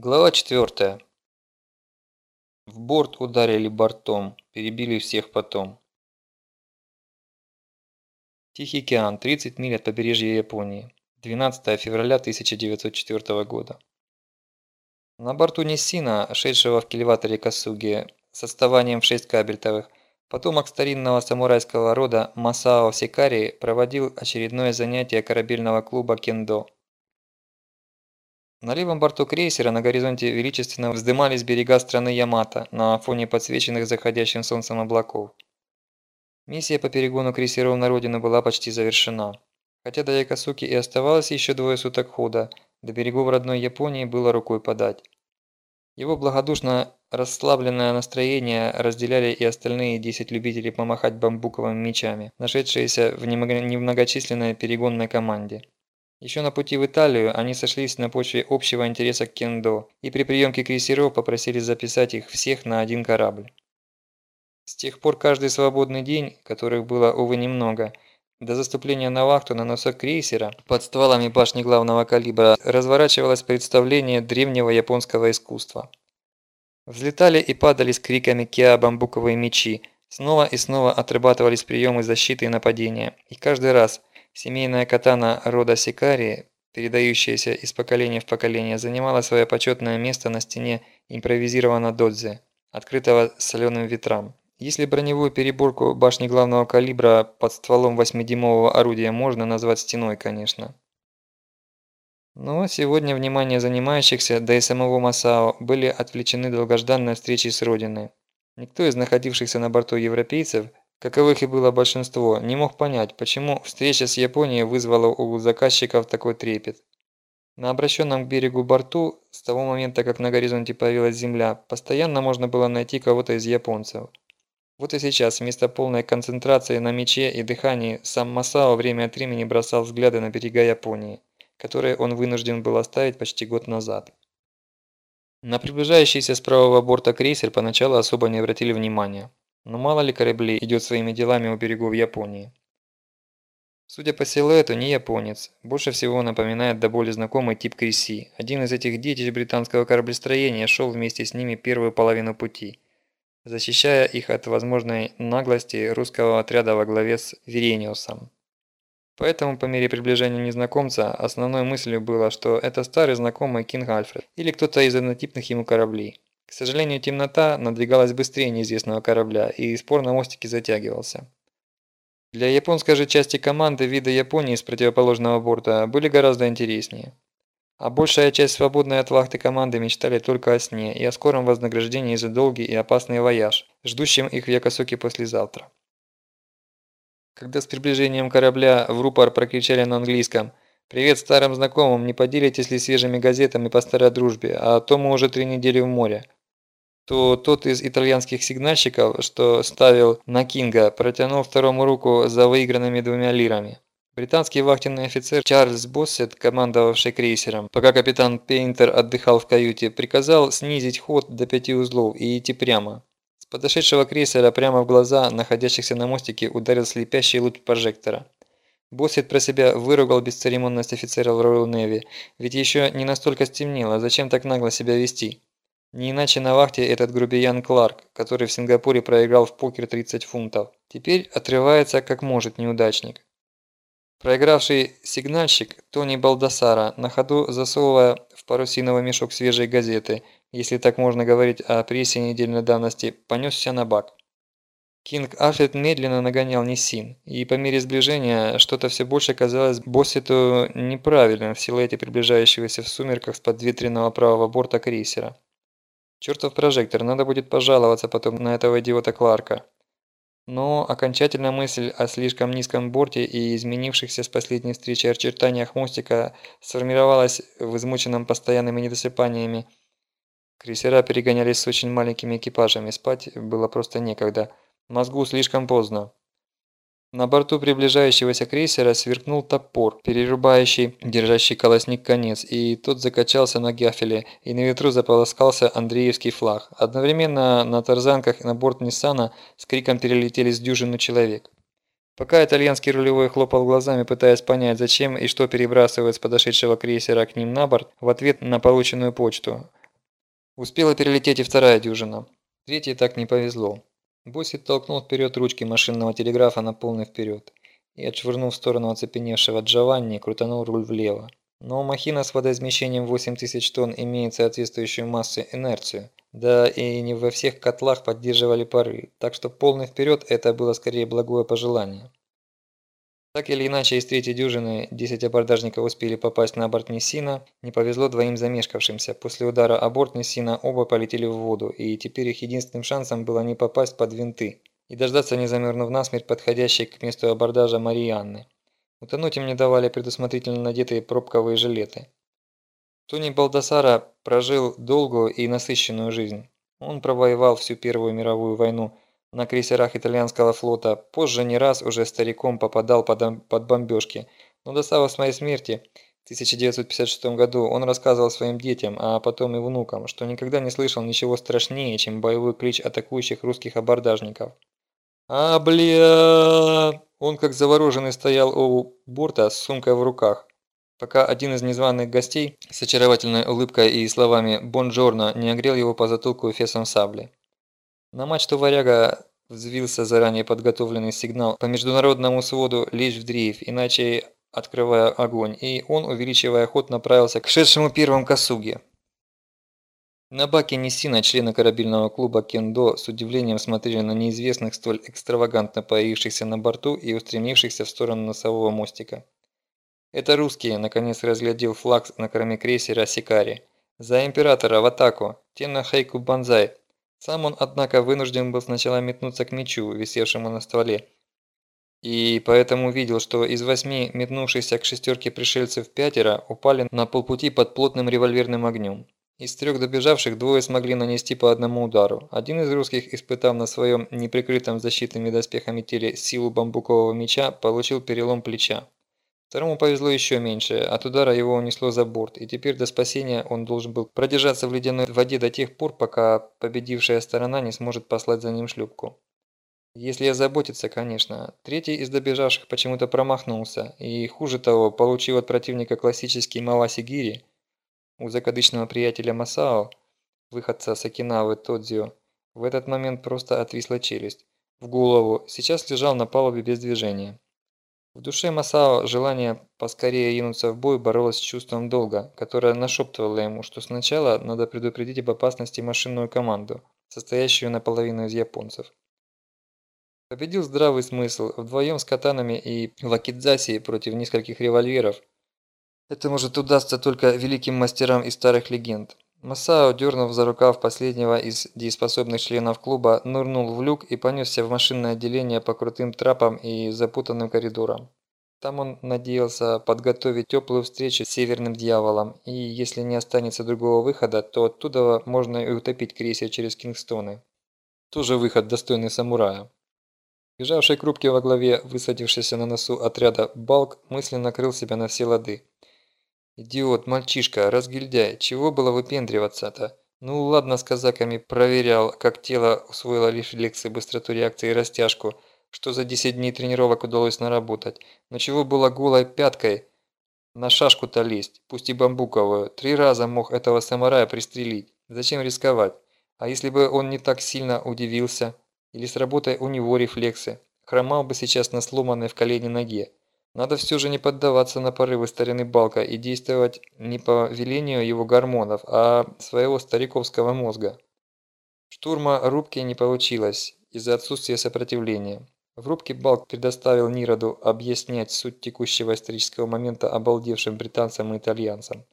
Глава 4. В борт ударили бортом, перебили всех потом. Тихий океан, 30 миль от побережья Японии. 12 февраля 1904 года. На борту Ниссина, шедшего в кильваторе Касуги, с отставанием в 6 кабельтовых, потомок старинного самурайского рода Масао Сикари проводил очередное занятие корабельного клуба кендо. На левом борту крейсера на горизонте величественно вздымались берега страны Ямато на фоне подсвеченных заходящим солнцем облаков. Миссия по перегону крейсеров на родину была почти завершена. Хотя до Якосуки и оставалось еще двое суток хода, до берегов родной Японии было рукой подать. Его благодушно расслабленное настроение разделяли и остальные 10 любителей помахать бамбуковыми мечами, нашедшиеся в немногочисленной перегонной команде. Еще на пути в Италию они сошлись на почве общего интереса к кендо и при приемке крейсеров попросили записать их всех на один корабль. С тех пор каждый свободный день, которых было, увы, немного, до заступления на вахту на носок крейсера под стволами башни главного калибра разворачивалось представление древнего японского искусства. Взлетали и падали с криками «Киа!» бамбуковые мечи, снова и снова отрабатывались приемы защиты и нападения, и каждый раз – Семейная катана рода Сикари, передающаяся из поколения в поколение, занимала свое почетное место на стене импровизированного додзе, открытого соленым ветрам. Если броневую переборку башни главного калибра под стволом 8-дюймового орудия можно назвать стеной, конечно. Но сегодня внимание занимающихся, да и самого Масао, были отвлечены долгожданной встречей с Родиной. Никто из находившихся на борту европейцев каковых и было большинство, не мог понять, почему встреча с Японией вызвала у заказчиков такой трепет. На обращенном к берегу борту, с того момента, как на горизонте появилась земля, постоянно можно было найти кого-то из японцев. Вот и сейчас, вместо полной концентрации на мече и дыхании, сам Масао время от времени бросал взгляды на берега Японии, которые он вынужден был оставить почти год назад. На приближающийся с правого борта крейсер поначалу особо не обратили внимания. Но мало ли кораблей идет своими делами у берегов Японии. Судя по силуэту, не японец. Больше всего напоминает до боли знакомый тип Криси. Один из этих детищ британского кораблестроения шел вместе с ними первую половину пути, защищая их от возможной наглости русского отряда во главе с Верениусом. Поэтому по мере приближения незнакомца основной мыслью было, что это старый знакомый Кинг Альфред или кто-то из однотипных ему кораблей. К сожалению, темнота надвигалась быстрее неизвестного корабля, и спор на мостике затягивался. Для японской же части команды виды Японии с противоположного борта были гораздо интереснее. А большая часть свободной от вахты команды мечтали только о сне и о скором вознаграждении за долгий и опасный вояж, ждущим их в Якосуке послезавтра. Когда с приближением корабля в рупор прокричали на английском «Привет старым знакомым, не поделитесь ли свежими газетами по старой дружбе, а то мы уже три недели в море», то тот из итальянских сигнальщиков, что ставил на Кинга, протянул второму руку за выигранными двумя лирами. Британский вахтенный офицер Чарльз Боссет, командовавший крейсером, пока капитан Пейнтер отдыхал в каюте, приказал снизить ход до пяти узлов и идти прямо. С подошедшего крейсера прямо в глаза находящихся на мостике ударил слепящий луч прожектора. Боссет про себя выругал бесцеремонность офицера в Royal Navy, ведь еще не настолько стемнело, зачем так нагло себя вести. Не иначе на вахте этот грубиян Кларк, который в Сингапуре проиграл в покер 30 фунтов. Теперь отрывается как может неудачник. Проигравший сигнальщик Тони Балдасара, на ходу засовывая в парусиновый мешок свежей газеты, если так можно говорить о прессе недельной давности, понесся на бак. Кинг Альфред медленно нагонял Ниссин, и по мере сближения что-то все больше казалось Боссету неправильным в силуэте приближающегося в сумерках с подветренного правого борта крейсера. Чертов прожектор, надо будет пожаловаться потом на этого идиота Кларка. Но окончательная мысль о слишком низком борте и изменившихся с последней встречи очертаниях мостика сформировалась в измученном постоянными недосыпаниями. Крейсера перегонялись с очень маленькими экипажами, спать было просто некогда. Мозгу слишком поздно. На борту приближающегося крейсера сверкнул топор, перерубающий держащий колосник конец, и тот закачался на гяфеле, и на ветру заполоскался Андреевский флаг. Одновременно на тарзанках на борт Ниссана с криком перелетели с дюжину человек. Пока итальянский рулевой хлопал глазами, пытаясь понять, зачем и что перебрасывают с подошедшего крейсера к ним на борт, в ответ на полученную почту. Успела перелететь и вторая дюжина. Третьей так не повезло. Босси толкнул вперед ручки машинного телеграфа на полный вперед и, отшвырнув в сторону оцепеневшего Джованни, крутанул руль влево. Но махина с водоизмещением 8000 тонн имеет соответствующую массу инерцию, да и не во всех котлах поддерживали пары, так что полный вперед это было скорее благое пожелание. Так или иначе, из третьей дюжины 10 абордажников успели попасть на борт Нессина, не повезло двоим замешкавшимся. После удара о борт Нессина оба полетели в воду, и теперь их единственным шансом было не попасть под винты и дождаться, не замерзнув насмерть, подходящей к месту абордажа Марианны. Утонуть им не давали предусмотрительно надетые пробковые жилеты. Тони Балдасара прожил долгую и насыщенную жизнь. Он провоевал всю Первую мировую войну – на крейсерах итальянского флота, позже не раз уже стариком попадал под, под бомбежки, но до самой своей смерти в 1956 году он рассказывал своим детям, а потом и внукам, что никогда не слышал ничего страшнее, чем боевой клич атакующих русских абордажников. «А, бля!» Он как завороженный стоял у борта с сумкой в руках, пока один из незваных гостей с очаровательной улыбкой и словами «Бонжорно» не огрел его по затылку фесом сабли. На мачту «Варяга» взвился заранее подготовленный сигнал по международному своду «Лечь в дрейф», иначе открывая огонь, и он, увеличивая ход, направился к шедшему первым косуге. На баке Несина члены корабельного клуба «Кендо» с удивлением смотрели на неизвестных, столь экстравагантно появившихся на борту и устремившихся в сторону носового мостика. «Это русские», – наконец разглядел флаг на корме крейсера «Сикари». «За императора в атаку! Тена Хайку Банзай!» Сам он, однако, вынужден был сначала метнуться к мечу, висевшему на стволе. И поэтому видел, что из восьми метнувшихся к шестерке пришельцев пятеро упали на полпути под плотным револьверным огнем. Из трех добежавших двое смогли нанести по одному удару. Один из русских, испытав на своем неприкрытом защитными доспехами теле силу бамбукового меча, получил перелом плеча. Второму повезло еще меньше, от удара его унесло за борт, и теперь до спасения он должен был продержаться в ледяной воде до тех пор, пока победившая сторона не сможет послать за ним шлюпку. Если я заботиться, конечно. Третий из добежавших почему-то промахнулся, и хуже того, получил от противника классический Маваси Гири, у закадычного приятеля Масао, выходца с Окинавы Тодзио, в этот момент просто отвисла челюсть. В голову, сейчас лежал на палубе без движения. В душе Масао желание поскорее ринуться в бой боролось с чувством долга, которое нашептывало ему, что сначала надо предупредить об опасности машинную команду, состоящую наполовину из японцев. Победил здравый смысл, вдвоем с катанами и вакидзаси против нескольких револьверов. Это может удастся только великим мастерам из старых легенд. Масао, дернув за рукав последнего из дееспособных членов клуба, нырнул в люк и понесся в машинное отделение по крутым трапам и запутанным коридорам. Там он надеялся подготовить теплую встречу с Северным Дьяволом, и если не останется другого выхода, то оттуда можно и утопить крейсер через Кингстоны. Тоже выход, достойный самурая. Бежавший к рубке во главе, высадившийся на носу отряда Балк, мысленно крыл себя на все лады. Идиот, мальчишка, разгильдяй, чего было выпендриваться-то? Ну ладно, с казаками проверял, как тело усвоило лекции быстроту реакции и растяжку, что за 10 дней тренировок удалось наработать. Но чего было голой пяткой на шашку-то лезть, пусть и бамбуковую. Три раза мог этого самурая пристрелить. Зачем рисковать? А если бы он не так сильно удивился? Или сработай у него рефлексы? Хромал бы сейчас на сломанной в колене ноге. Надо все же не поддаваться на порывы старины Балка и действовать не по велению его гормонов, а своего стариковского мозга. Штурма рубки не получилось из-за отсутствия сопротивления. В рубке Балк предоставил Нироду объяснять суть текущего исторического момента обалдевшим британцам и итальянцам.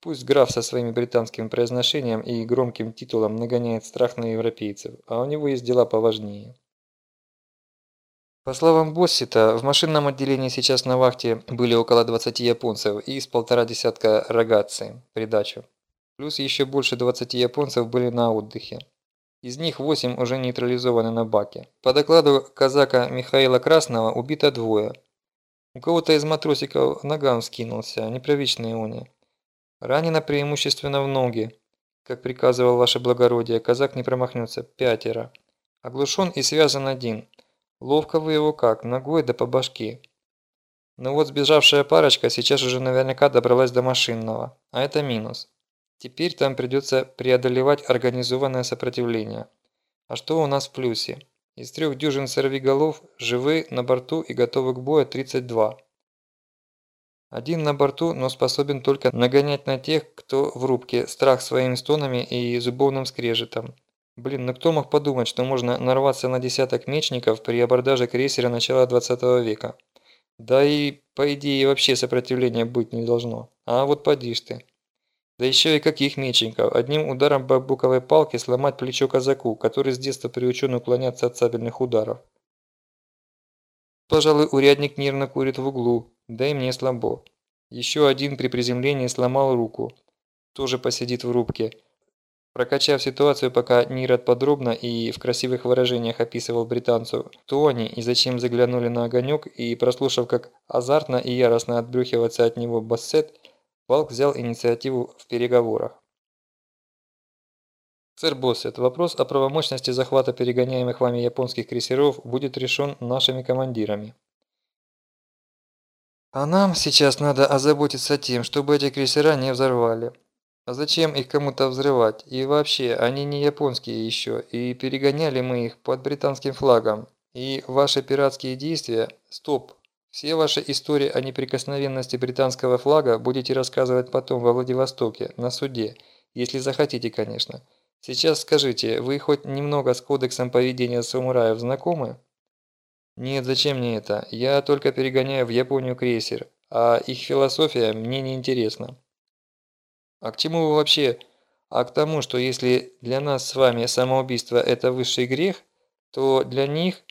Пусть граф со своими британским произношением и громким титулом нагоняет страх на европейцев, а у него есть дела поважнее. По словам Боссита, в машинном отделении сейчас на вахте были около 20 японцев и с полтора десятка рогатцы, придачу. Плюс еще больше 20 японцев были на отдыхе. Из них 8 уже нейтрализованы на баке. По докладу казака Михаила Красного убито двое. У кого-то из матросиков ногам скинулся, непривычные они. Ранено преимущественно в ноги. Как приказывал ваше благородие, казак не промахнется, пятеро. Оглушен и связан один – Ловко вы его как, ногой да по башке. Ну вот сбежавшая парочка сейчас уже наверняка добралась до машинного, а это минус. Теперь там придется преодолевать организованное сопротивление. А что у нас в плюсе? Из трех дюжин сорвиголов живы на борту и готовы к бою 32. Один на борту, но способен только нагонять на тех, кто в рубке, страх своими стонами и зубовным скрежетом. Блин, ну кто мог подумать, что можно нарваться на десяток мечников при абордаже крейсера начала 20 века? Да и, по идее, вообще сопротивления быть не должно. А вот поди ты. Да еще и каких мечников. Одним ударом бамбуковой палки сломать плечо казаку, который с детства приучен уклоняться от сабельных ударов. Пожалуй, урядник нервно курит в углу, да и мне слабо. Еще один при приземлении сломал руку. Тоже посидит в рубке. Прокачав ситуацию, пока Нирот подробно и в красивых выражениях описывал британцу, кто они и зачем заглянули на огонек, и прослушав, как азартно и яростно отбрюхивается от него Бассет, Валк взял инициативу в переговорах. Сэр Боссет, вопрос о правомощности захвата перегоняемых вами японских крейсеров будет решен нашими командирами. А нам сейчас надо озаботиться тем, чтобы эти крейсера не взорвали. А зачем их кому-то взрывать? И вообще, они не японские еще, и перегоняли мы их под британским флагом. И ваши пиратские действия... Стоп! Все ваши истории о неприкосновенности британского флага будете рассказывать потом во Владивостоке, на суде, если захотите, конечно. Сейчас скажите, вы хоть немного с кодексом поведения самураев знакомы? Нет, зачем мне это? Я только перегоняю в Японию крейсер, а их философия мне не интересна. А к чему вы вообще? А к тому, что если для нас с вами самоубийство это высший грех, то для них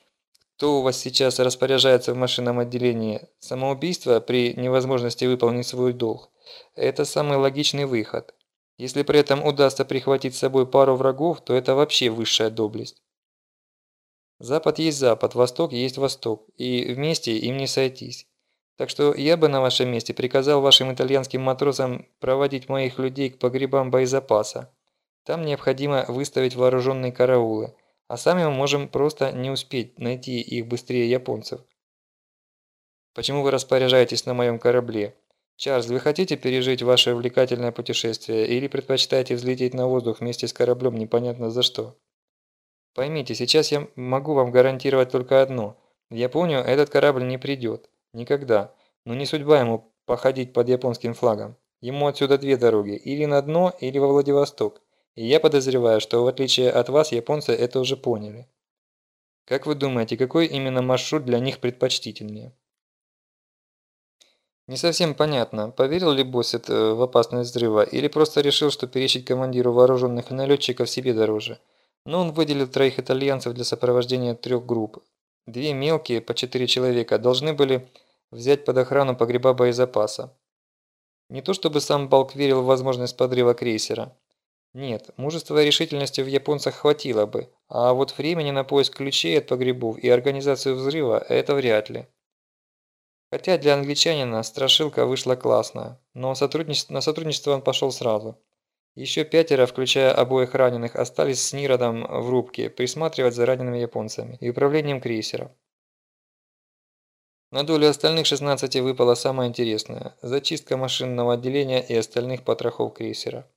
кто у вас сейчас распоряжается в машинном отделении? Самоубийство при невозможности выполнить свой долг. Это самый логичный выход. Если при этом удастся прихватить с собой пару врагов, то это вообще высшая доблесть. Запад есть Запад, Восток есть Восток, и вместе им не сойтись. Так что я бы на вашем месте приказал вашим итальянским матросам проводить моих людей к погребам боезапаса. Там необходимо выставить вооруженные караулы – а сами мы можем просто не успеть найти их быстрее японцев. Почему вы распоряжаетесь на моем корабле? Чарльз, вы хотите пережить ваше увлекательное путешествие или предпочитаете взлететь на воздух вместе с кораблем непонятно за что? Поймите, сейчас я могу вам гарантировать только одно. В Японию этот корабль не придет. Никогда. Но не судьба ему походить под японским флагом. Ему отсюда две дороги. Или на дно, или во Владивосток. И я подозреваю, что в отличие от вас, японцы это уже поняли. Как вы думаете, какой именно маршрут для них предпочтительнее? Не совсем понятно, поверил ли Боссет э, в опасность взрыва или просто решил, что перечить командиру вооруженных налетчиков себе дороже. Но он выделил троих итальянцев для сопровождения трех групп. Две мелкие, по четыре человека, должны были взять под охрану погреба боезапаса. Не то чтобы сам Балк верил в возможность подрыва крейсера. Нет, мужества и решительности в японцах хватило бы, а вот времени на поиск ключей от погребов и организацию взрыва – это вряд ли. Хотя для англичанина страшилка вышла классная, но сотрудничество, на сотрудничество он пошел сразу. Еще пятеро, включая обоих раненых, остались с Ниродом в рубке, присматривать за ранеными японцами и управлением крейсера. На долю остальных 16 выпало самое интересное – зачистка машинного отделения и остальных потрохов крейсера.